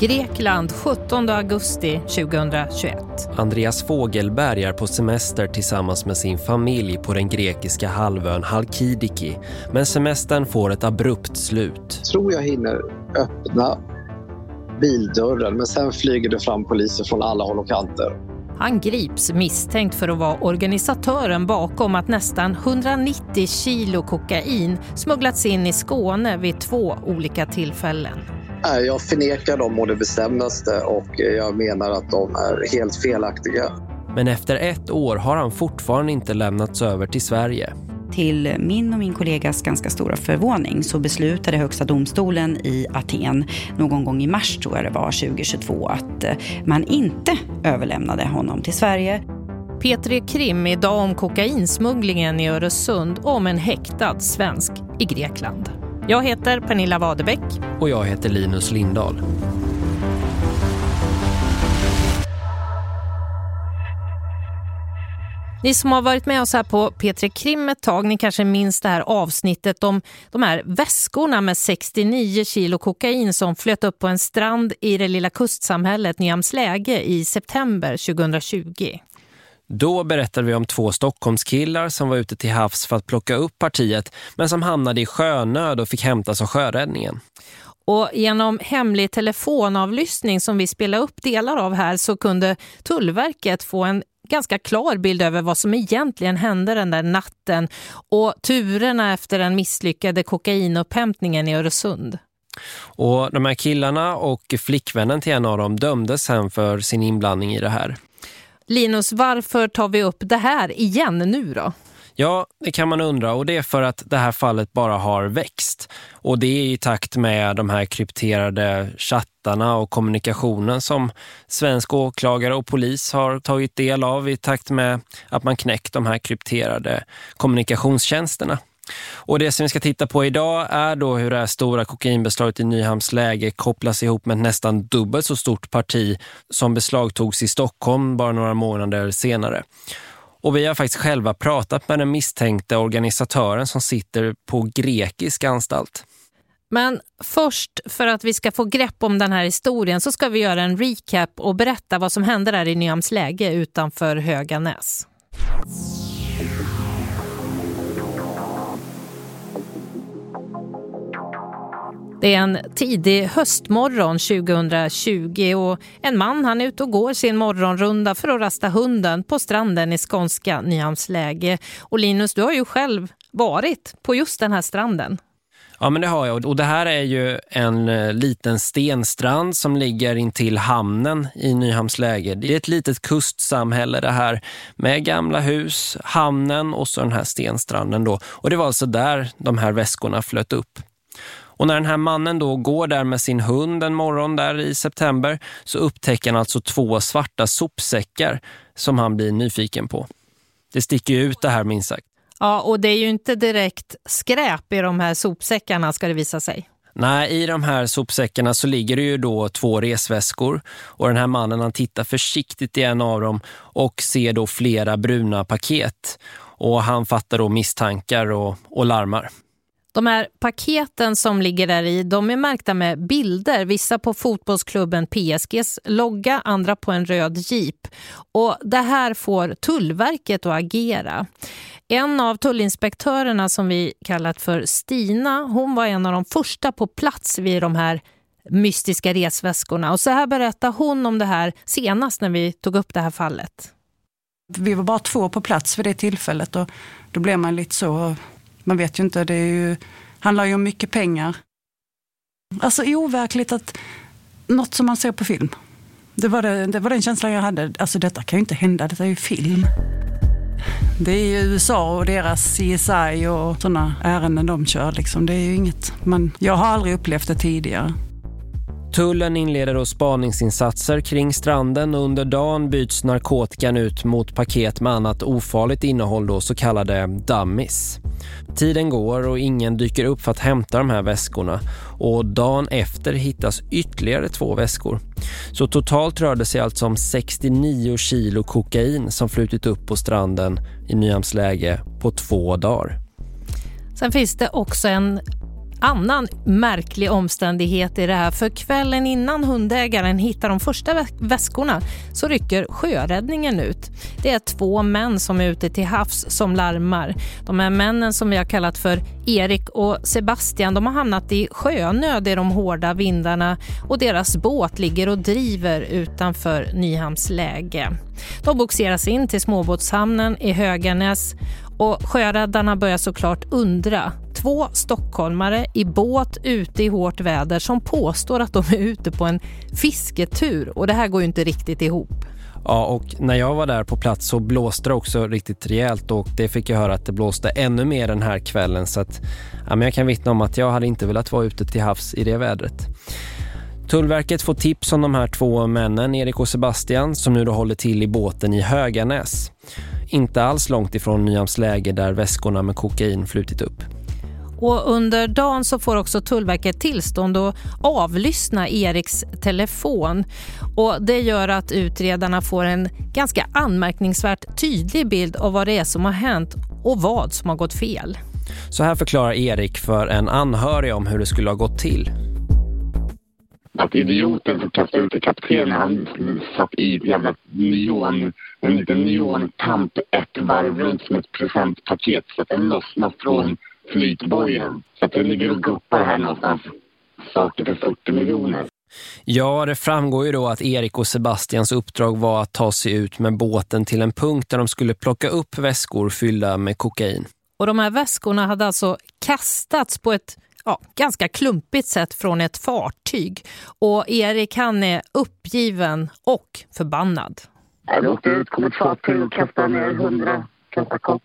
Grekland 17 augusti 2021. Andreas Fogelberg är på semester tillsammans med sin familj på den grekiska halvön Halkidiki. Men semestern får ett abrupt slut. tror jag hinner öppna bildörren men sen flyger det fram poliser från alla håll och kanter. Han grips misstänkt för att vara organisatören bakom att nästan 190 kilo kokain smugglats in i Skåne vid två olika tillfällen. Nej, Jag förnekar dem och det bestämdaste och jag menar att de är helt felaktiga. Men efter ett år har han fortfarande inte lämnats över till Sverige. Till min och min kollegas ganska stora förvåning så beslutade Högsta domstolen i Aten någon gång i mars tror jag det var 2022 att eh, man inte överlämnade honom till Sverige. Petri Krim idag om kokainsmugglingen i Öresund om en häktad svensk i Grekland. Jag heter Pernilla Wadebeck. Och jag heter Linus Lindahl. Ni som har varit med oss här på P3 Krim ett tag, ni kanske minns det här avsnittet om de här väskorna med 69 kilo kokain som flöt upp på en strand i det lilla kustsamhället Nyhamnsläge i september 2020. Då berättade vi om två Stockholmskillar som var ute till havs för att plocka upp partiet men som hamnade i sjönöd och fick hämtas av sjöräddningen. Och genom hemlig telefonavlyssning som vi spelar upp delar av här så kunde Tullverket få en ganska klar bild över vad som egentligen hände den där natten och turerna efter den misslyckade kokainupphämtningen i Öresund. Och de här killarna och flickvännen till en av dem dömdes sen för sin inblandning i det här. Linus, varför tar vi upp det här igen nu då? Ja, det kan man undra och det är för att det här fallet bara har växt. Och det är i takt med de här krypterade chattarna och kommunikationen som svensk åklagare och polis har tagit del av i takt med att man knäckt de här krypterade kommunikationstjänsterna. Och det som vi ska titta på idag är då hur det här stora kokainbeslaget i Nyhamns läge kopplas ihop med ett nästan dubbelt så stort parti som beslagtogs i Stockholm bara några månader senare. Och vi har faktiskt själva pratat med den misstänkte organisatören som sitter på grekisk anstalt. Men först, för att vi ska få grepp om den här historien så ska vi göra en recap och berätta vad som hände där i Nyhamns läge utanför Höganäs. Det är en tidig höstmorgon 2020 och en man han är ute och går sin morgonrunda för att rasta hunden på stranden i skånska Nyhamnsläge. Och Linus, du har ju själv varit på just den här stranden. Ja men det har jag och det här är ju en eh, liten stenstrand som ligger intill hamnen i Nyhamnsläge. Det är ett litet kustsamhälle det här med gamla hus, hamnen och så den här stenstranden då. Och det var alltså där de här väskorna flöt upp. Och när den här mannen då går där med sin hund en morgon där i september så upptäcker han alltså två svarta sopsäckar som han blir nyfiken på. Det sticker ut det här minst sagt. Ja, och det är ju inte direkt skräp i de här sopsäckarna ska det visa sig. Nej, i de här sopsäckarna så ligger det ju då två resväskor och den här mannen han tittar försiktigt i en av dem och ser då flera bruna paket och han fattar då misstankar och, och larmar. De här paketen som ligger där i, de är märkta med bilder. Vissa på fotbollsklubben PSGs logga, andra på en röd jeep. Och det här får Tullverket att agera. En av tullinspektörerna som vi kallat för Stina, hon var en av de första på plats vid de här mystiska resväskorna. Och så här berättar hon om det här senast när vi tog upp det här fallet. Vi var bara två på plats vid det tillfället och då blev man lite så man vet ju inte, det är ju, handlar ju om mycket pengar. Alltså overkligt att något som man ser på film. Det var, det, det var den känslan jag hade. Alltså detta kan ju inte hända, detta är ju film. Det är ju USA och deras CSI och sådana ärenden de kör. Liksom. Det är ju inget man, jag har aldrig upplevt det tidigare. Tullen inleder då spaningsinsatser kring stranden och under dagen byts narkotikan ut mot paket med annat ofarligt innehåll då så kallade dummies. Tiden går och ingen dyker upp för att hämta de här väskorna och dagen efter hittas ytterligare två väskor. Så totalt rör det sig alltså om 69 kilo kokain som flutit upp på stranden i Nyhamnsläge på två dagar. Sen finns det också en annan märklig omständighet i det här. För kvällen innan hundägaren hittar de första väskorna så rycker sjöräddningen ut. Det är två män som är ute till havs som larmar. De här männen som vi har kallat för Erik och Sebastian de har hamnat i sjönöd i de hårda vindarna och deras båt ligger och driver utanför Nyhamns läge. De boxeras in till småbåtshamnen i Höganäs och sjöräddarna börjar såklart undra. Två stockholmare i båt ute i hårt väder som påstår att de är ute på en fisketur och det här går ju inte riktigt ihop. Ja, och när jag var där på plats så blåste det också riktigt rejält och det fick jag höra att det blåste ännu mer den här kvällen så att ja, men jag kan vittna om att jag hade inte velat vara ute till havs i det vädret. Tullverket får tips om de här två männen, Erik och Sebastian, som nu då håller till i båten i Höganäs. Inte alls långt ifrån Nyhamns läge där väskorna med kokain flutit upp. Och under dagen så får också Tullverket tillstånd att avlyssna Eriks telefon. Och det gör att utredarna får en ganska anmärkningsvärt tydlig bild av vad det är som har hänt och vad som har gått fel. Så här förklarar Erik för en anhörig om hur det skulle ha gått till att idioten som kastade ut kaptenen, han satt i ett jävla neon, en liten neontamp ett varv runt som ett presentpaket så att den lossnar från flytbojen. Så att det ligger och guppar här någonstans saker för 40 miljoner. Ja, det framgår ju då att Erik och Sebastians uppdrag var att ta sig ut med båten till en punkt där de skulle plocka upp väskor fyllda med kokain. Och de här väskorna hade alltså kastats på ett ja, ganska klumpigt sätt från ett fartyg. Och Erik han är uppgiven och förbannad. Jag åkte ut, kom ett fartyg och kastade ner hundra kastarkopp.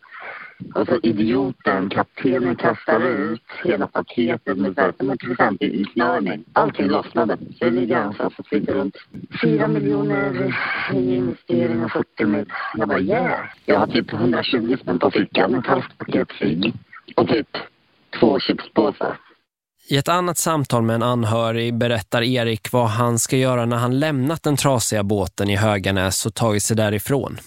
Och så idioten, kaptenen kastade ut hela paketet med som en present i snörning. Allting lossnade. Så det ligger alltså så flyter runt. Fyra miljoner i investering och 40 mil. Jag bara yeah. Jag har typ 120 spänn på fickan, ett halvt paket cigg och typ två chipspåsar. I ett annat samtal med en anhörig berättar Erik vad han ska göra när han lämnat den trasiga båten i Höganäs och tagit sig därifrån.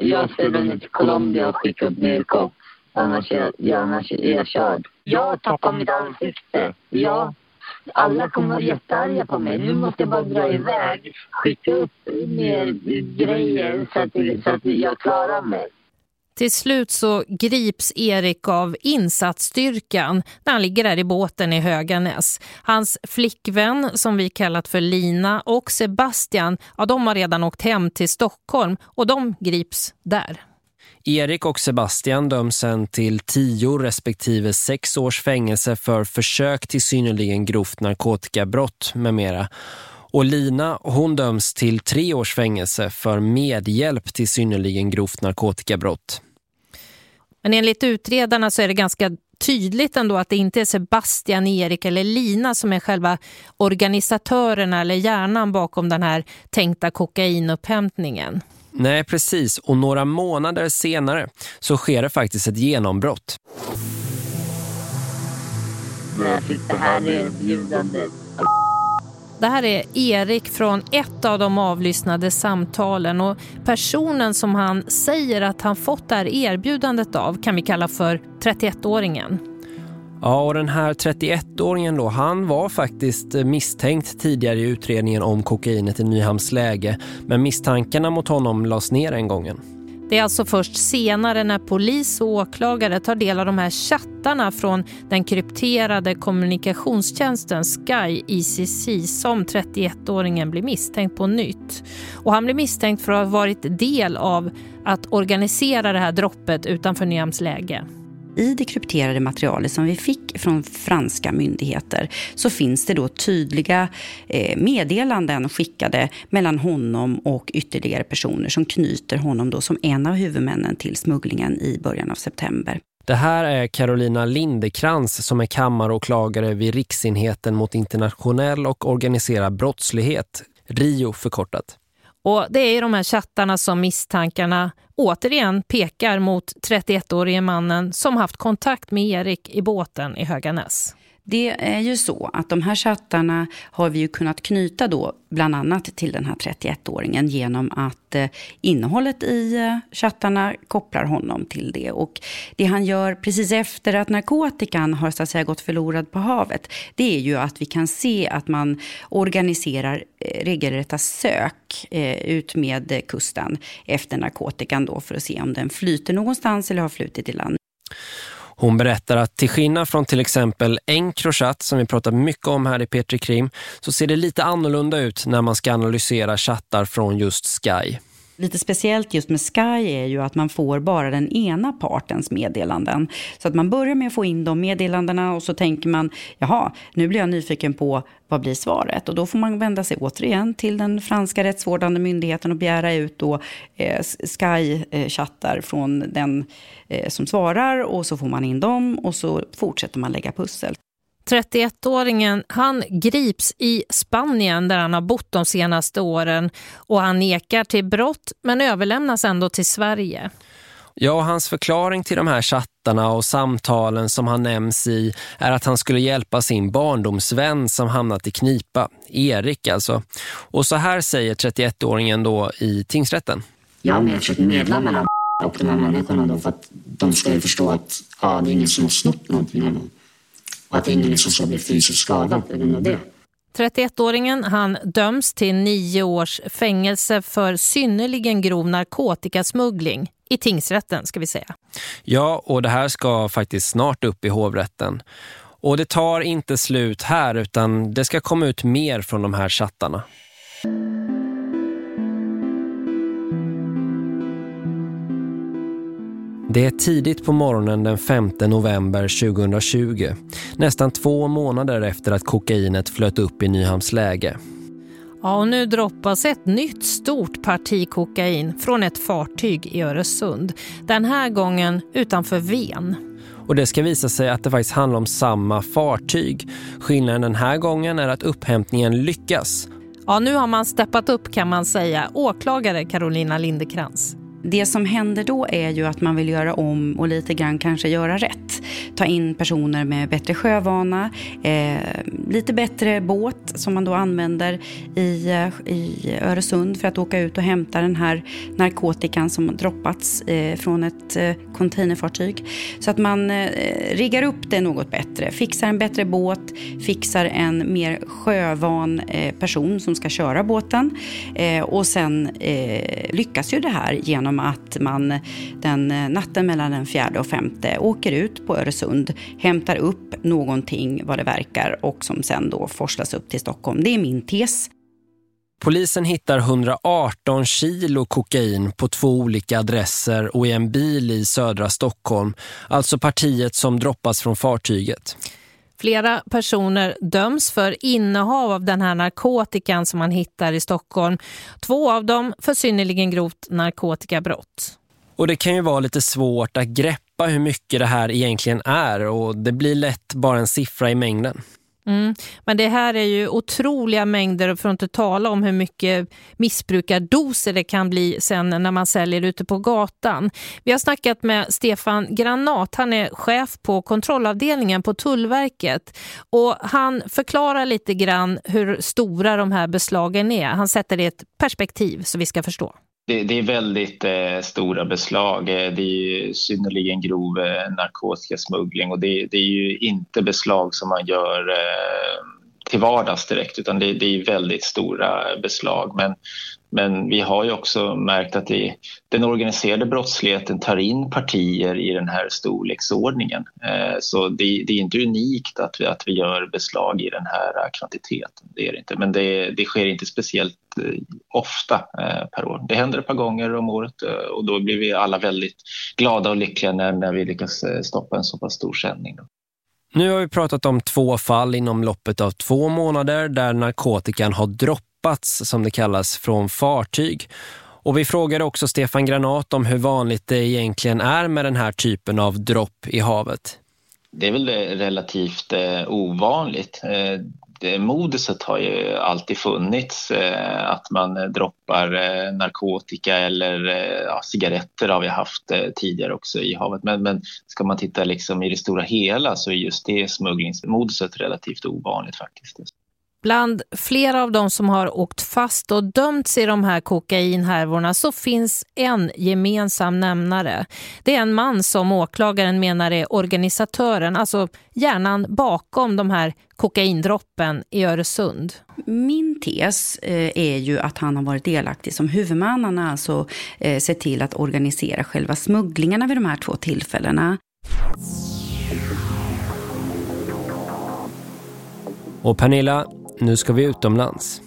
Jag ska ringa till Colombia och skicka upp Mirko. Annars är jag, annars är jag körd. Jag tappar mitt ansikte. Ja. Alla kommer vara jättearga på mig. Nu måste jag bara dra iväg. Skicka upp mer grejer så att, så att jag klarar mig. Till slut så grips Erik av insatsstyrkan när han ligger där i båten i Höganäs. Hans flickvän som vi kallat för Lina och Sebastian, ja, de har redan åkt hem till Stockholm och de grips där. Erik och Sebastian döms sen till tio respektive sex års fängelse för försök till synnerligen grovt narkotikabrott med mera. Och Lina hon döms till tre års fängelse för medhjälp till synnerligen grovt narkotikabrott. Men enligt utredarna så är det ganska tydligt ändå att det inte är Sebastian, Erik eller Lina som är själva organisatörerna eller hjärnan bakom den här tänkta kokainupphämtningen. Nej, precis. Och några månader senare så sker det faktiskt ett genombrott. Jag fick det här erbjudandet det här är Erik från ett av de avlyssnade samtalen och personen som han säger att han fått det här erbjudandet av kan vi kalla för 31-åringen. Ja, och den här 31-åringen då, han var faktiskt eh, misstänkt tidigare i utredningen om kokainet i Nyhamns läge. Men misstankarna mot honom lades ner en gången. Det är alltså först senare när polis och åklagare tar del av de här chattarna från den krypterade kommunikationstjänsten Sky ICC som 31-åringen blir misstänkt på nytt. Och han blir misstänkt för att ha varit del av att organisera det här droppet utanför Nyhams läge i det krypterade materialet som vi fick från franska myndigheter så finns det då tydliga eh, meddelanden skickade mellan honom och ytterligare personer som knyter honom då som en av huvudmännen till smugglingen i början av september. Det här är Carolina Lindekrans som är kammaråklagare vid Riksenheten mot internationell och organiserad brottslighet, RIO förkortat. Och det är de här chattarna som misstankarna återigen pekar mot 31-årige mannen som haft kontakt med Erik i båten i Höganäs. Det är ju så att de här chattarna har vi ju kunnat knyta då bland annat till den här 31-åringen genom att eh, innehållet i eh, chattarna kopplar honom till det. Och det han gör precis efter att narkotikan har så att säga gått förlorad på havet, det är ju att vi kan se att man organiserar eh, regelrätta sök eh, ut med kusten efter narkotikan då för att se om den flyter någonstans eller har flutit i land. Hon berättar att till skillnad från till exempel Encrochat som vi pratar mycket om här i Petri Krim så ser det lite annorlunda ut när man ska analysera chattar från just Sky. Lite speciellt just med Sky är ju att man får bara den ena partens meddelanden. Så att man börjar med att få in de meddelandena och så tänker man, jaha, nu blir jag nyfiken på vad blir svaret? Och då får man vända sig återigen till den franska rättsvårdande myndigheten och begära ut då eh, Sky-chattar eh, från den eh, som svarar och så får man in dem och så fortsätter man lägga pussel. 31-åringen han grips i Spanien där han har bott de senaste åren och han nekar till brott men överlämnas ändå till Sverige. Ja, hans förklaring till de här chattarna och samtalen som han nämns i är att han skulle hjälpa sin barndomsvän som hamnat i knipa, Erik alltså. Och så här säger 31-åringen då i tingsrätten. Jag har försökt medla mellan och de här människorna då för att de ska ju förstå att ja, det är ingen som har snott någonting av dem och att ingen som ska bli fysiskt skadad på grund av det. 31-åringen han döms till nio års fängelse för synnerligen grov narkotikasmuggling i tingsrätten ska vi säga. Ja, och det här ska faktiskt snart upp i hovrätten. Och det tar inte slut här utan det ska komma ut mer från de här chattarna. Det är tidigt på morgonen den 5 november 2020. Nästan två månader efter att kokainet flöt upp i Nyhamns läge. Ja, och nu droppas ett nytt stort parti kokain från ett fartyg i Öresund. Den här gången utanför Ven. Och det ska visa sig att det faktiskt handlar om samma fartyg. Skillnaden den här gången är att upphämtningen lyckas. Ja, nu har man steppat upp kan man säga. Åklagare Carolina Lindekrans. Det som händer då är ju att man vill göra om och lite grann kanske göra rätt. Ta in personer med bättre sjövana, eh, lite bättre båt som man då använder i, eh, i Öresund för att åka ut och hämta den här narkotikan som droppats eh, från ett eh, containerfartyg. Så att man eh, riggar upp det något bättre, fixar en bättre båt, fixar en mer sjövan eh, person som ska köra båten eh, och sen eh, lyckas ju det här genom genom att man den eh, natten mellan den fjärde och femte åker ut på Öresund, hämtar upp någonting vad det verkar och som sen då forslas upp till Stockholm. Det är min tes. Polisen hittar 118 kilo kokain på två olika adresser och i en bil i södra Stockholm. Alltså partiet som droppas från fartyget. Flera personer döms för innehav av den här narkotikan som man hittar i Stockholm. Två av dem för synnerligen grovt narkotikabrott. Och det kan ju vara lite svårt att greppa hur mycket det här egentligen är och det blir lätt bara en siffra i mängden. Mm. Men det här är ju otroliga mängder för att inte tala om hur mycket missbrukardoser det kan bli sen när man säljer ute på gatan. Vi har snackat med Stefan Granat, han är chef på kontrollavdelningen på Tullverket och han förklarar lite grann hur stora de här beslagen är. Han sätter det i ett perspektiv så vi ska förstå. Det, det, är väldigt eh, stora beslag. Eh, det är synnerligen grov eh, narkotikasmuggling och det, det, är ju inte beslag som man gör eh, till vardags direkt utan det, det är väldigt stora beslag. Men men vi har ju också märkt att det, den organiserade brottsligheten tar in partier i den här storleksordningen. Eh, så det, det, är inte unikt att vi, att vi gör beslag i den här kvantiteten. Det är det inte. Men det, det sker inte speciellt eh, ofta eh, per år. Det händer ett par gånger om året och då blir vi alla väldigt glada och lyckliga när, när vi lyckas stoppa en så pass stor sändning. Då. Nu har vi pratat om två fall inom loppet av två månader där narkotikan har droppats som det kallas från fartyg. Och vi frågade också Stefan Granat om hur vanligt det egentligen är med den här typen av dropp i havet. Det är väl relativt eh, ovanligt. Eh, det, moduset har ju alltid funnits. Eh, att man eh, droppar eh, narkotika eller eh, ja, cigaretter har vi haft eh, tidigare också i havet. Men, men ska man titta liksom i det stora hela så är just det smugglingsmoduset relativt ovanligt faktiskt. Bland flera av de som har åkt fast och dömts i de här kokainhärvorna så finns en gemensam nämnare. Det är en man som åklagaren menar är organisatören, alltså hjärnan bakom de här kokaindroppen i Öresund. Min tes eh, är ju att han har varit delaktig som huvudman. Han har alltså eh, sett till att organisera själva smugglingarna vid de här två tillfällena. Och Pernilla, nu ska vi utomlands.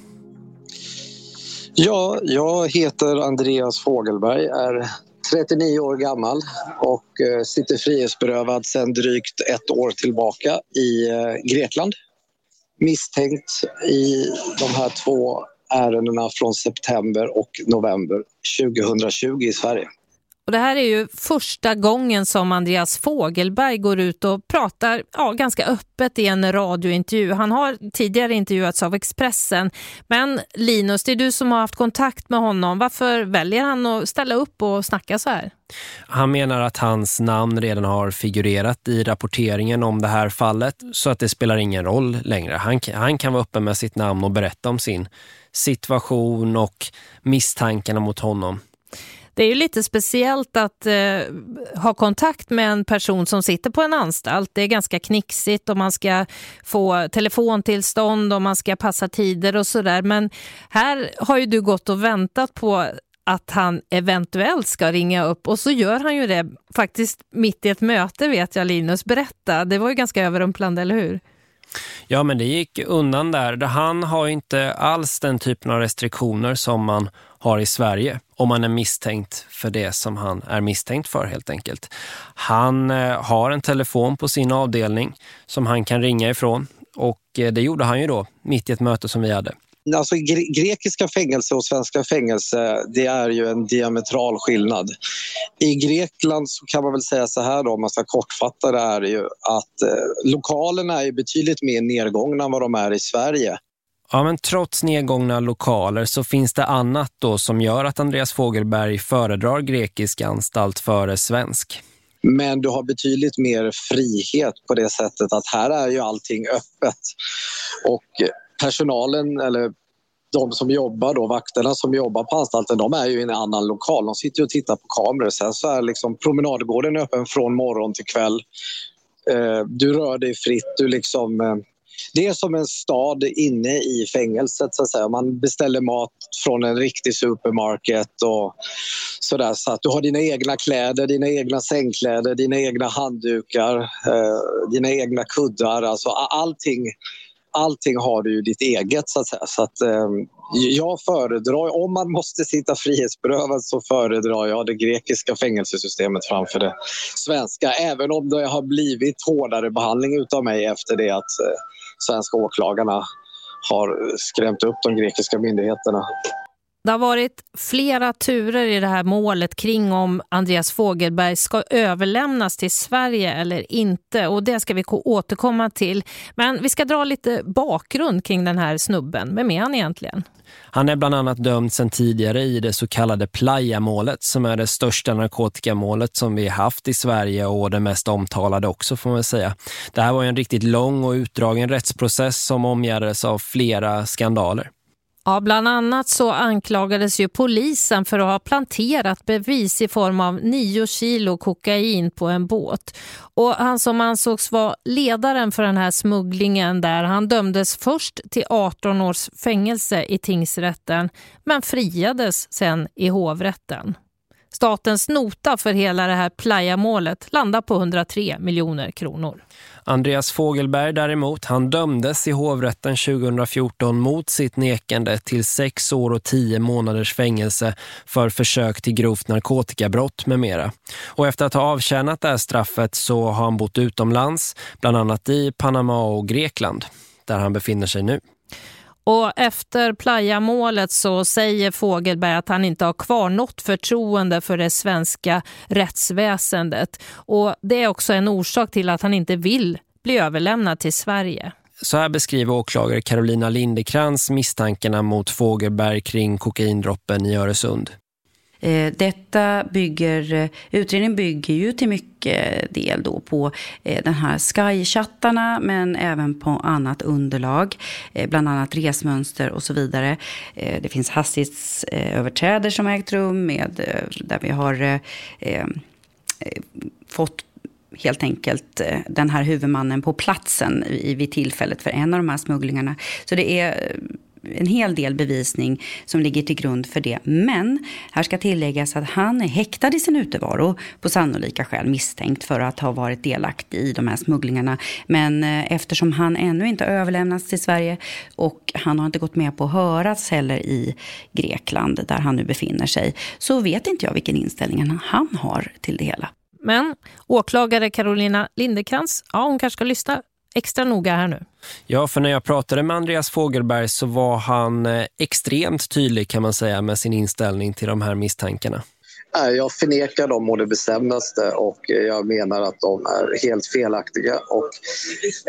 Ja, jag heter Andreas Fogelberg, är 39 år gammal och eh, sitter frihetsberövad sedan drygt ett år tillbaka i eh, Grekland. Misstänkt i de här två ärendena från september och november 2020 i Sverige. Och det här är ju första gången som Andreas Fogelberg går ut och pratar ja, ganska öppet i en radiointervju. Han har tidigare intervjuats av Expressen. Men Linus, det är du som har haft kontakt med honom. Varför väljer han att ställa upp och snacka så här? Han menar att hans namn redan har figurerat i rapporteringen om det här fallet så att det spelar ingen roll längre. Han, han kan vara öppen med sitt namn och berätta om sin situation och misstankarna mot honom. Det är ju lite speciellt att eh, ha kontakt med en person som sitter på en anstalt. Det är ganska knixigt och man ska få telefontillstånd och man ska passa tider och sådär. Men här har ju du gått och väntat på att han eventuellt ska ringa upp och så gör han ju det faktiskt mitt i ett möte vet jag Linus berätta. Det var ju ganska överrumplande, eller hur? Ja, men det gick undan där. Han har inte alls den typen av restriktioner som man har i Sverige om man är misstänkt för det som han är misstänkt för helt enkelt. Han eh, har en telefon på sin avdelning som han kan ringa ifrån och eh, det gjorde han ju då mitt i ett möte som vi hade. Alltså, gre grekiska fängelse och svenska fängelse det är ju en diametral skillnad. I Grekland så kan man väl säga så här då, om man ska kortfatta det är ju att eh, lokalerna är betydligt mer nedgångna än vad de är i Sverige. Ja, men trots nedgångna lokaler så finns det annat då som gör att Andreas Fogelberg föredrar grekisk anstalt före svensk. Men du har betydligt mer frihet på det sättet att här är ju allting öppet. Och personalen eller de som jobbar då, vakterna som jobbar på anstalten, de är ju i en annan lokal. De sitter och tittar på kameror. Sen så är liksom promenadgården öppen från morgon till kväll. Eh, du rör dig fritt. Du liksom, eh, det är som en stad inne i fängelset. Så att säga. Man beställer mat från en riktig supermarket och sådär. Så att du har dina egna kläder, dina egna sängkläder, dina egna handdukar, eh, dina egna kuddar. Alltså allting allting har du ju ditt eget så att säga. Så att, eh, jag föredrar, om man måste sitta frihetsberövad så föredrar jag det grekiska fängelsesystemet framför det svenska. Även om det har blivit hårdare behandling utav mig efter det att eh, svenska åklagarna har skrämt upp de grekiska myndigheterna. Det har varit flera turer i det här målet kring om Andreas Fogelberg ska överlämnas till Sverige eller inte och det ska vi återkomma till. Men vi ska dra lite bakgrund kring den här snubben. Vem är han egentligen? Han är bland annat dömd sedan tidigare i det så kallade Playa-målet som är det största narkotikamålet som vi haft i Sverige och det mest omtalade också får man säga. Det här var en riktigt lång och utdragen rättsprocess som omgärdades av flera skandaler. Ja, bland annat så anklagades ju polisen för att ha planterat bevis i form av 9 kilo kokain på en båt. Och han som ansågs vara ledaren för den här smugglingen där, han dömdes först till 18 års fängelse i tingsrätten men friades sen i hovrätten. Statens nota för hela det här playamålet landar på 103 miljoner kronor. Andreas Fogelberg däremot, han dömdes i hovrätten 2014 mot sitt nekande till sex år och tio månaders fängelse för försök till grovt narkotikabrott med mera. Och efter att ha avtjänat det här straffet så har han bott utomlands, bland annat i Panama och Grekland, där han befinner sig nu. Och efter Playa-målet så säger Fogelberg att han inte har kvar något förtroende för det svenska rättsväsendet. Och det är också en orsak till att han inte vill bli överlämnad till Sverige. Så här beskriver åklagare Carolina Lindekrans misstankarna mot Fågelberg kring kokaindroppen i Öresund. Eh, detta bygger, eh, utredningen bygger ju till mycket del då på eh, den här Sky-chattarna men även på annat underlag, eh, bland annat resmönster och så vidare. Eh, det finns hastighetsöverträder som ägt rum med, där vi har fått helt enkelt den här huvudmannen på platsen vid tillfället för en av de här smugglingarna. Så det är en hel del bevisning som ligger till grund för det. Men här ska tilläggas att han är häktad i sin utevaro på sannolika skäl misstänkt för att ha varit delaktig i de här smugglingarna. Men eh, eftersom han ännu inte överlämnats till Sverige och han har inte gått med på att höras heller i Grekland där han nu befinner sig så vet inte jag vilken inställning han har till det hela. Men åklagare Carolina Lindekrans, ja hon kanske ska lyssna extra noga här nu. Ja, för när jag pratade med Andreas Fogelberg så var han eh, extremt tydlig kan man säga med sin inställning till de här misstankarna. Jag förnekar dem och det bestämdaste och jag menar att de är helt felaktiga. Och,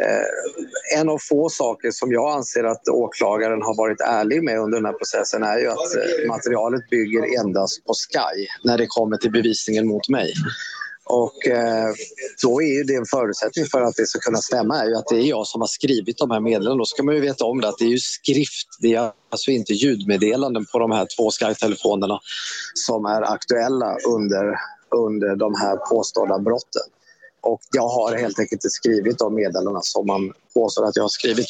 eh, en av få saker som jag anser att åklagaren har varit ärlig med under den här processen är ju att eh, materialet bygger endast på Sky när det kommer till bevisningen mot mig. Och eh, då är det en förutsättning för att det ska kunna stämma är ju att det är jag som har skrivit de här meddelandena. Då ska man ju veta om det att det är ju skrift, det är alltså inte ljudmeddelanden på de här två Skype-telefonerna som är aktuella under, under de här påstådda brotten. Och jag har helt enkelt inte skrivit de meddelandena som man påstår att jag har skrivit.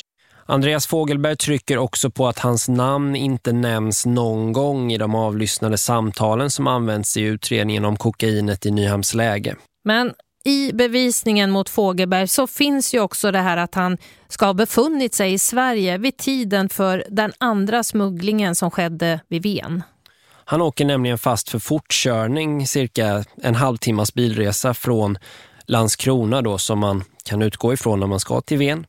Andreas Fogelberg trycker också på att hans namn inte nämns någon gång i de avlyssnade samtalen som används i utredningen om kokainet i Nyhamns läge. Men i bevisningen mot Fogelberg så finns ju också det här att han ska ha befunnit sig i Sverige vid tiden för den andra smugglingen som skedde vid Ven. Han åker nämligen fast för fortkörning cirka en halvtimmas bilresa från Landskrona då som man kan utgå ifrån när man ska till Ven.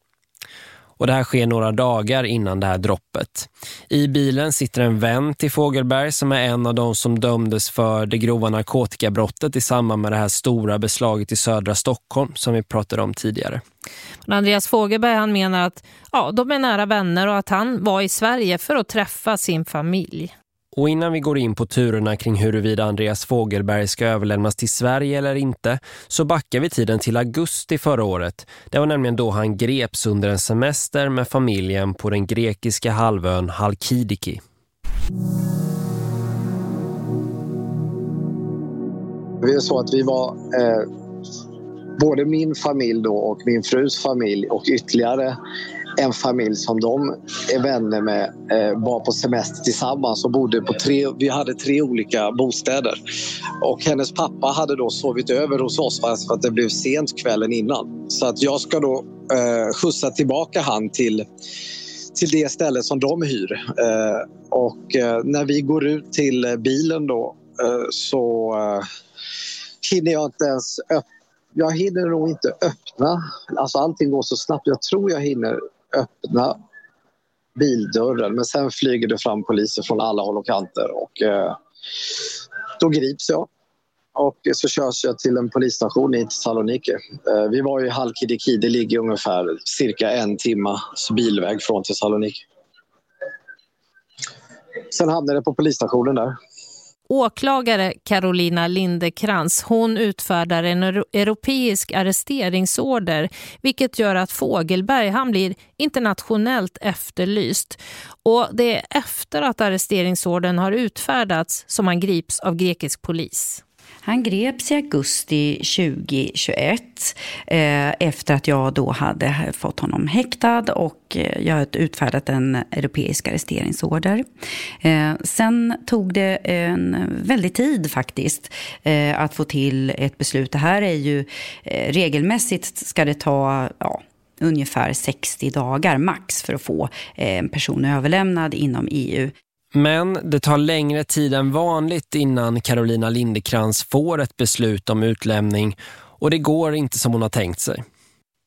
Och det här sker några dagar innan det här droppet. I bilen sitter en vän till Fågelberg som är en av de som dömdes för det grova narkotikabrottet i samband med det här stora beslaget i södra Stockholm som vi pratade om tidigare. Andreas Fågelberg han menar att ja, de är nära vänner och att han var i Sverige för att träffa sin familj. Och innan vi går in på turerna kring huruvida Andreas Fogelberg ska överlämnas till Sverige eller inte så backar vi tiden till augusti förra året. Det var nämligen då han greps under en semester med familjen på den grekiska halvön Halkidiki. Det är så att vi var eh, både min familj då och min frus familj och ytterligare en familj som de är vänner med eh, var på semester tillsammans och bodde på tre, vi hade tre olika bostäder. Och hennes pappa hade då sovit över hos oss för att det blev sent kvällen innan. Så att jag ska då eh, skjutsa tillbaka han till, till det stället som de hyr. Eh, och eh, när vi går ut till bilen då eh, så eh, hinner jag inte ens öppna jag hinner nog inte öppna. Alltså allting går så snabbt. Jag tror jag hinner öppna bildörren men sen flyger det fram poliser från alla håll och kanter och eh, då grips jag. Och så körs jag till en polisstation i Thessaloniki. Eh, vi var i Halkidiki, det ligger ungefär cirka en timmas bilväg från Thessaloniki. Sen hamnade jag på polisstationen där. Åklagare Carolina Lindekrans, hon utfärdar en europeisk arresteringsorder vilket gör att Fågelberg han blir internationellt efterlyst. Och det är efter att arresteringsorden har utfärdats som han grips av grekisk polis. Han greps i augusti 2021 eh, efter att jag då hade fått honom häktad och eh, jag hade utfärdat en europeisk arresteringsorder. Eh, sen tog det en väldig tid faktiskt eh, att få till ett beslut. Det här är ju eh, regelmässigt ska det ta ja, ungefär 60 dagar max för att få eh, en person överlämnad inom EU. Men det tar längre tid än vanligt innan Carolina Lindekrans får ett beslut om utlämning och det går inte som hon har tänkt sig.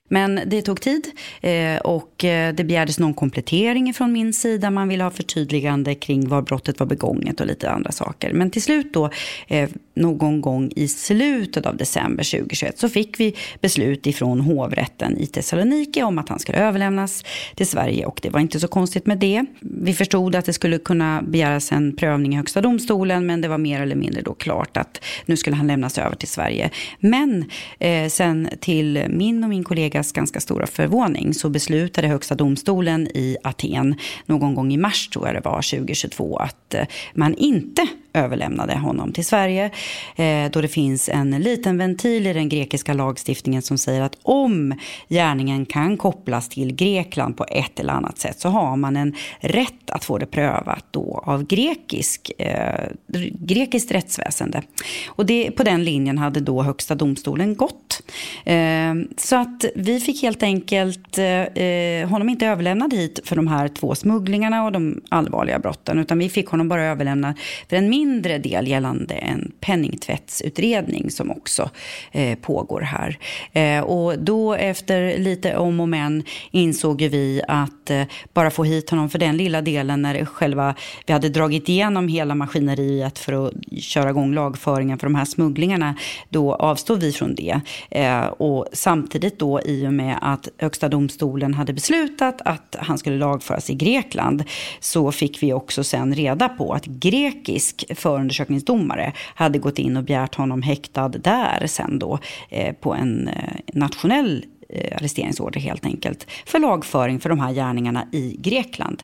Men det tog tid eh, och eh, det begärdes någon komplettering från min sida. Man ville ha förtydligande kring var brottet var begånget och lite andra saker. Men till slut då, eh, någon gång i slutet av december 2021 så fick vi beslut ifrån hovrätten i Thessaloniki om att han skulle överlämnas till Sverige och det var inte så konstigt med det. Vi förstod att det skulle kunna begäras en prövning i Högsta domstolen men det var mer eller mindre då klart att nu skulle han lämnas över till Sverige. Men eh, sen till min och min kollegas ganska stora förvåning så beslutade Högsta domstolen i Aten någon gång i mars tror jag det var 2022 att eh, man inte överlämnade honom till Sverige. Eh, då det finns en liten ventil i den grekiska lagstiftningen som säger att om gärningen kan kopplas till Grekland på ett eller annat sätt så har man en rätt att få det prövat då av grekisk, eh, grekiskt rättsväsende. Och det, på den linjen hade då Högsta domstolen gått. Eh, så att vi fick helt enkelt eh, honom inte överlämnad hit för de här två smugglingarna och de allvarliga brotten utan vi fick honom bara överlämnad för en mindre del gällande en penningtvättsutredning som också eh, pågår här. Eh, och då efter lite om och men insåg vi att eh, bara få hit honom för den lilla delen när själva, vi hade dragit igenom hela maskineriet för att köra igång lagföringen för de här smugglingarna, då avstod vi från det. Eh, och samtidigt då i och med att Högsta domstolen hade beslutat att han skulle lagföras i Grekland så fick vi också sen reda på att grekisk förundersökningsdomare hade gått in och begärt honom häktad där sen då eh, på en eh, nationell eh, arresteringsorder helt enkelt för lagföring för de här gärningarna i Grekland.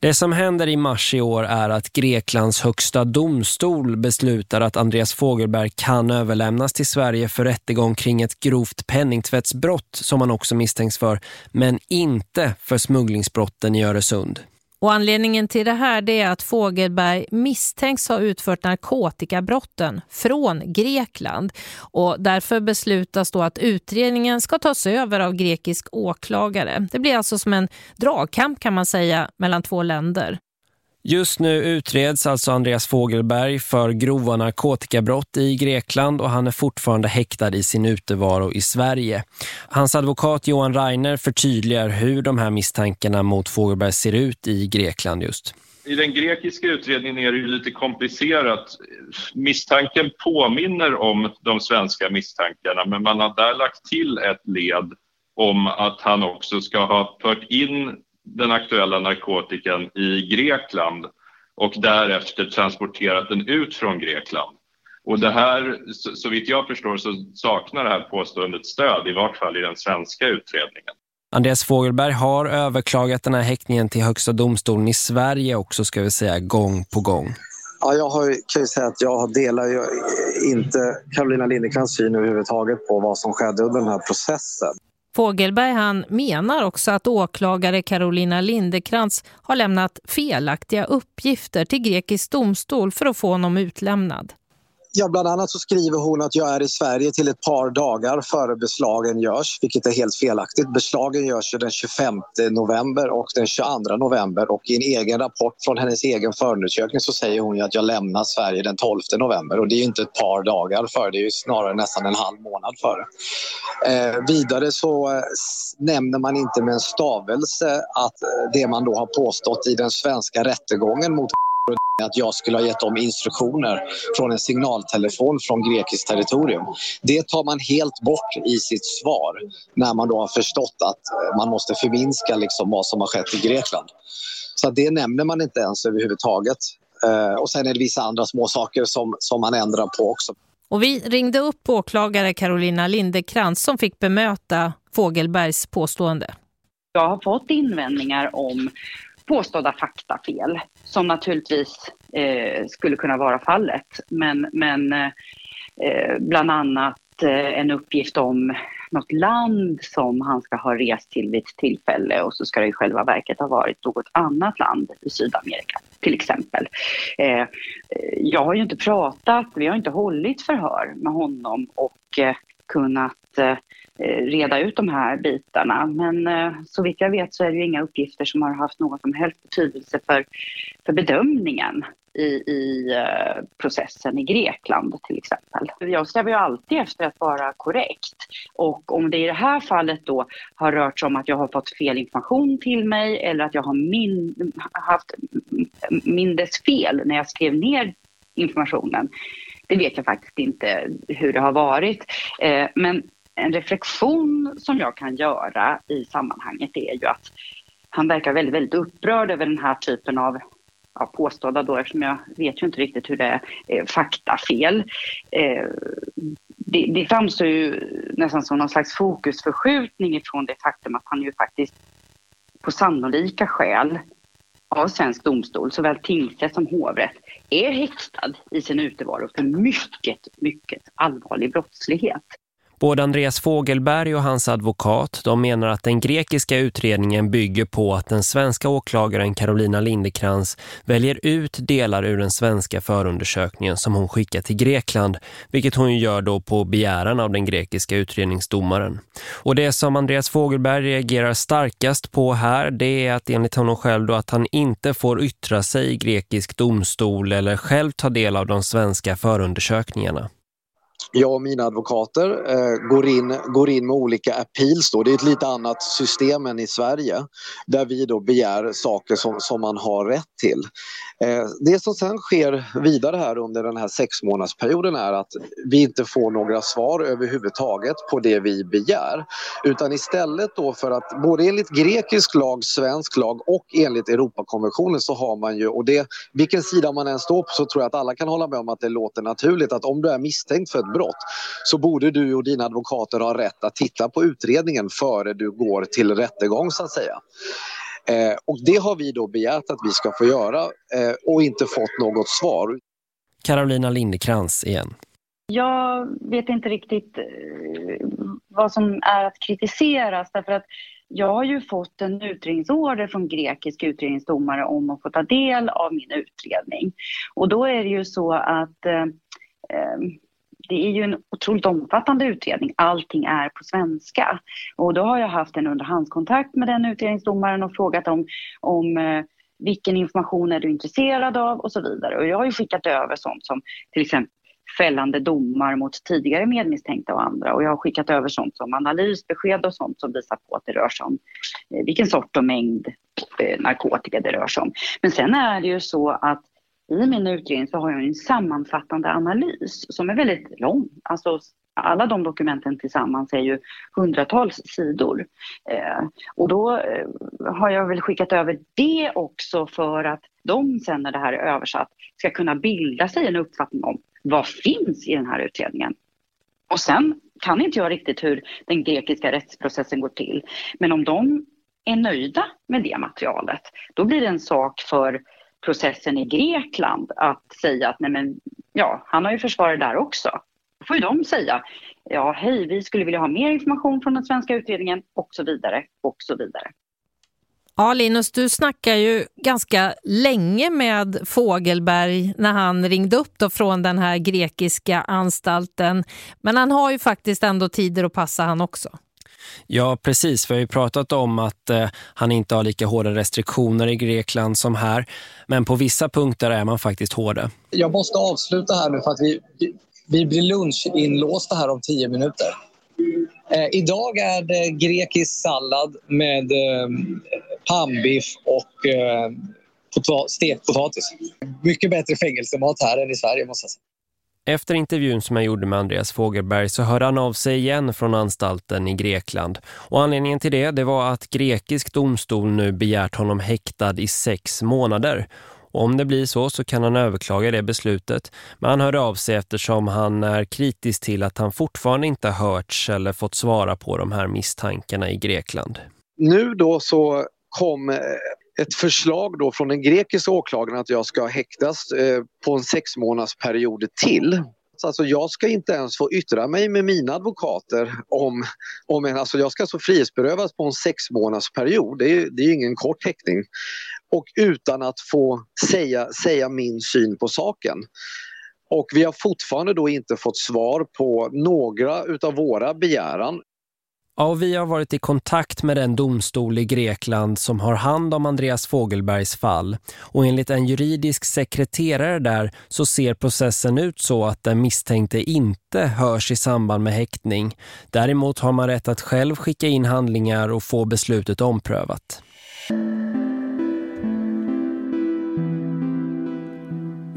Det som händer i mars i år är att Greklands högsta domstol beslutar att Andreas Fogelberg kan överlämnas till Sverige för rättegång kring ett grovt penningtvättsbrott som han också misstänks för, men inte för smugglingsbrotten i Öresund. Och anledningen till det här är att Fogelberg misstänks ha utfört narkotikabrotten från Grekland. Och därför beslutas då att utredningen ska tas över av grekisk åklagare. Det blir alltså som en dragkamp kan man säga mellan två länder. Just nu utreds alltså Andreas Fogelberg för grova narkotikabrott i Grekland och han är fortfarande häktad i sin utevaro i Sverige. Hans advokat Johan Reiner förtydligar hur de här misstankarna mot Fogelberg ser ut i Grekland just. I den grekiska utredningen är det ju lite komplicerat. Misstanken påminner om de svenska misstankarna men man har där lagt till ett led om att han också ska ha fört in den aktuella narkotikan i Grekland och därefter transporterat den ut från Grekland. Och det här, så vitt jag förstår så saknar det här påståendet stöd, i vart fall i den svenska utredningen. Andreas Fogelberg har överklagat den här häktningen till Högsta domstolen i Sverige också ska vi säga gång på gång. Ja, jag har, kan ju säga att jag delar ju inte Carolina Lindekrans syn överhuvudtaget på vad som skedde under den här processen. Fågelberg han menar också att åklagare Carolina Lindekrans har lämnat felaktiga uppgifter till grekisk domstol för att få honom utlämnad. Ja, bland annat så skriver hon att jag är i Sverige till ett par dagar före beslagen görs, vilket är helt felaktigt. Beslagen görs ju den 25 november och den 22 november och i en egen rapport från hennes egen förundersökning så säger hon ju att jag lämnar Sverige den 12 november och det är ju inte ett par dagar före, det är ju snarare nästan en halv månad före. Eh, vidare så eh, nämner man inte med en stavelse att eh, det man då har påstått i den svenska rättegången mot att jag skulle ha gett dem instruktioner från en signaltelefon från grekiskt territorium. Det tar man helt bort i sitt svar när man då har förstått att man måste förminska liksom vad som har skett i Grekland. Så det nämner man inte ens överhuvudtaget. Eh, och sen är det vissa andra små saker som, som man ändrar på också. Och vi ringde upp åklagare Carolina Lindekrans som fick bemöta Fågelbergs påstående. Jag har fått invändningar om påstådda faktafel som naturligtvis eh, skulle kunna vara fallet. Men, men eh, bland annat eh, en uppgift om något land som han ska ha rest till vid ett tillfälle och så ska det i själva verket ha varit något annat land i Sydamerika till exempel. Eh, eh jag har ju inte pratat, vi har inte hållit förhör med honom och eh, kunnat eh, reda ut de här bitarna. Men eh, så vitt jag vet så är det ju inga uppgifter som har haft någon som helst betydelse för, för bedömningen i, i eh, processen i Grekland till exempel. Jag strävar ju alltid efter att vara korrekt och om det i det här fallet då har rört sig om att jag har fått fel information till mig eller att jag har min, haft mindes fel när jag skrev ner informationen det vet jag faktiskt inte hur det har varit. Eh, men en reflektion som jag kan göra i sammanhanget är ju att han verkar väldigt, väldigt upprörd över den här typen av ja, påstådda då, eftersom jag vet ju inte riktigt hur det är, eh, faktafel. Eh, det, det framstår ju nästan som någon slags fokusförskjutning ifrån det faktum att han ju faktiskt på sannolika skäl av svensk domstol, såväl tingsrätt som hovrätt, är häktad i sin utevaro för mycket, mycket allvarlig brottslighet. Både Andreas Fogelberg och hans advokat de menar att den grekiska utredningen bygger på att den svenska åklagaren Carolina Lindekrans väljer ut delar ur den svenska förundersökningen som hon skickar till Grekland, vilket hon gör då på begäran av den grekiska utredningsdomaren. Och det som Andreas Fogelberg reagerar starkast på här det är att enligt honom själv då att han inte får yttra sig i grekisk domstol eller själv ta del av de svenska förundersökningarna jag och mina advokater eh, går, in, går in med olika appeals. Då. Det är ett lite annat system än i Sverige där vi då begär saker som, som man har rätt till. Eh, det som sen sker vidare här under den här sexmånadersperioden är att vi inte får några svar överhuvudtaget på det vi begär. Utan istället då för att både enligt grekisk lag, svensk lag och enligt Europakonventionen så har man ju, och det, vilken sida man än står på så tror jag att alla kan hålla med om att det låter naturligt att om du är misstänkt för ett brott så borde du och dina advokater ha rätt att titta på utredningen före du går till rättegång så att säga. Eh, och det har vi då begärt att vi ska få göra eh, och inte fått något svar. Carolina Lindekrans igen. Jag vet inte riktigt eh, vad som är att kritiseras därför att jag har ju fått en utredningsorder från grekisk utredningsdomare om att få ta del av min utredning. Och då är det ju så att eh, eh det är ju en otroligt omfattande utredning. Allting är på svenska. Och då har jag haft en underhandskontakt med den utredningsdomaren och frågat om, om eh, vilken information är du intresserad av och så vidare. Och jag har ju skickat över sånt som till exempel fällande domar mot tidigare medmisstänkta och andra. Och jag har skickat över sånt som analysbesked och sånt som visar på att det rör sig om eh, vilken sort och mängd eh, narkotika det rör sig om. Men sen är det ju så att i min utredning så har jag en sammanfattande analys som är väldigt lång. Alltså, alla de dokumenten tillsammans är ju hundratals sidor. Eh, och då eh, har jag väl skickat över det också för att de sen när det här är översatt ska kunna bilda sig en uppfattning om vad finns i den här utredningen. Och sen kan inte jag riktigt hur den grekiska rättsprocessen går till. Men om de är nöjda med det materialet, då blir det en sak för processen i Grekland att säga att nej men, ja, han har ju försvarat där också. Då får ju de säga, ja hej, vi skulle vilja ha mer information från den svenska utredningen och så vidare och så vidare. Ja, Linus, du snackar ju ganska länge med Fågelberg när han ringde upp då från den här grekiska anstalten. Men han har ju faktiskt ändå tider att passa han också. Ja, precis. Vi har ju pratat om att eh, han inte har lika hårda restriktioner i Grekland som här. Men på vissa punkter är man faktiskt hårda. Jag måste avsluta här nu för att vi, vi blir lunchinlåsta här om tio minuter. Eh, idag är det grekisk sallad med eh, pannbiff och eh, stekt potatis. Mycket bättre fängelsemat här än i Sverige måste jag säga. Efter intervjun som jag gjorde med Andreas Fogelberg så hörde han av sig igen från anstalten i Grekland. Och anledningen till det, det var att grekisk domstol nu begärt honom häktad i sex månader. Och om det blir så så kan han överklaga det beslutet. Men han hörde av sig eftersom han är kritisk till att han fortfarande inte hörts eller fått svara på de här misstankarna i Grekland. Nu då så kom eh, ett förslag då från den grekiska åklagaren att jag ska häktas eh, på en sex månaders period till. Alltså jag ska inte ens få yttra mig med mina advokater om, om en, alltså jag ska alltså frihetsberövas på en sex månaders period. Det är, det är ingen kort häktning. Och utan att få säga, säga min syn på saken. Och vi har fortfarande då inte fått svar på några utav våra begäran. Ja, och vi har varit i kontakt med den domstol i Grekland som har hand om Andreas Fogelbergs fall. Och enligt en juridisk sekreterare där så ser processen ut så att den misstänkte inte hörs i samband med häktning. Däremot har man rätt att själv skicka in handlingar och få beslutet omprövat.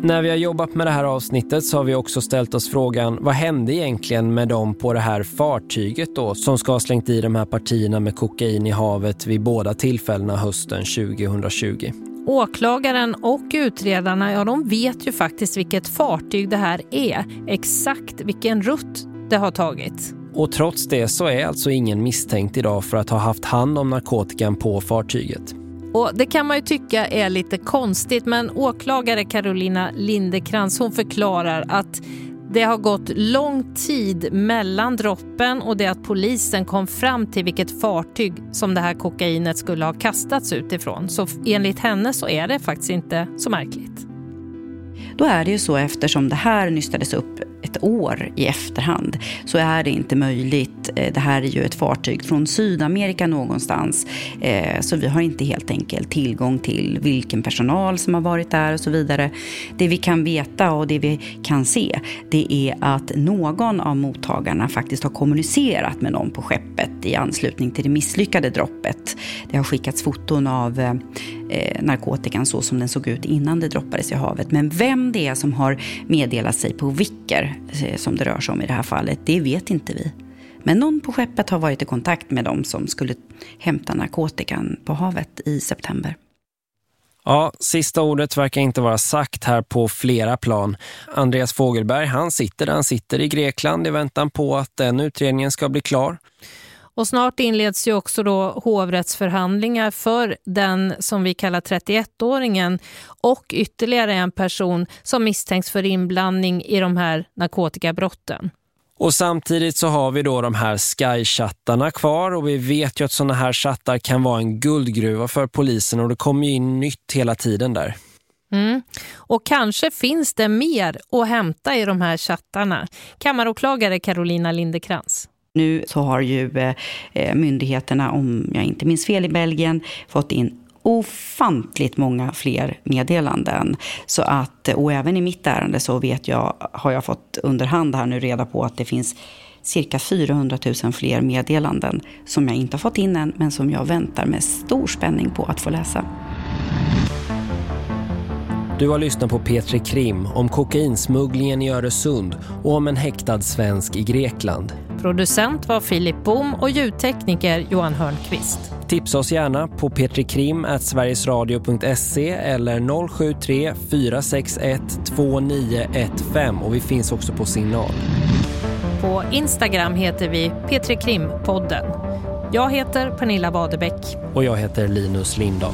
När vi har jobbat med det här avsnittet så har vi också ställt oss frågan vad hände egentligen med dem på det här fartyget då som ska ha slängt i de här partierna med kokain i havet vid båda tillfällena hösten 2020. Åklagaren och utredarna, ja de vet ju faktiskt vilket fartyg det här är, exakt vilken rutt det har tagit. Och trots det så är alltså ingen misstänkt idag för att ha haft hand om narkotikan på fartyget. Och det kan man ju tycka är lite konstigt men åklagare Carolina Lindekrans hon förklarar att det har gått lång tid mellan droppen och det att polisen kom fram till vilket fartyg som det här kokainet skulle ha kastats utifrån. Så enligt henne så är det faktiskt inte så märkligt. Då är det ju så eftersom det här nystades upp ett år i efterhand så är det inte möjligt. Eh, det här är ju ett fartyg från Sydamerika någonstans eh, så vi har inte helt enkelt tillgång till vilken personal som har varit där och så vidare. Det vi kan veta och det vi kan se det är att någon av mottagarna faktiskt har kommunicerat med någon på skeppet i anslutning till det misslyckade droppet. Det har skickats foton av eh, eh, narkotikan så som den såg ut innan det droppades i havet. Men vem det är som har meddelat sig på vicker, eh, som det rör sig om i det här fallet, det vet inte vi. Men någon på skeppet har varit i kontakt med dem som skulle hämta narkotikan på havet i september. Ja, sista ordet verkar inte vara sagt här på flera plan. Andreas Fogelberg, han sitter där han sitter i Grekland i väntan på att den utredningen ska bli klar. Och snart inleds ju också då hovrättsförhandlingar för den som vi kallar 31-åringen och ytterligare en person som misstänks för inblandning i de här narkotikabrotten. Och samtidigt så har vi då de här Sky-chattarna kvar och vi vet ju att sådana här chattar kan vara en guldgruva för polisen och det kommer ju in nytt hela tiden där. Mm. Och kanske finns det mer att hämta i de här chattarna. Kammaråklagare Carolina Lindekrans. Nu så har ju eh, eh, myndigheterna, om jag inte minns fel i Belgien, fått in ofantligt många fler meddelanden. Så att, eh, och även i mitt ärende så vet jag, har jag fått underhand här nu reda på att det finns cirka 400 000 fler meddelanden som jag inte har fått in än, men som jag väntar med stor spänning på att få läsa. Du har lyssnat på Petri Krim om kokainsmugglingen i Öresund och om en häktad svensk i Grekland. Producent var Filip Bom och ljudtekniker Johan Hörnqvist. Tipsa oss gärna på petrikrim.sverigesradio.se eller 073 461 2915 och vi finns också på signal. På Instagram heter vi Petrikrimpodden. Jag heter Pernilla Badebäck. Och jag heter Linus Lindahl.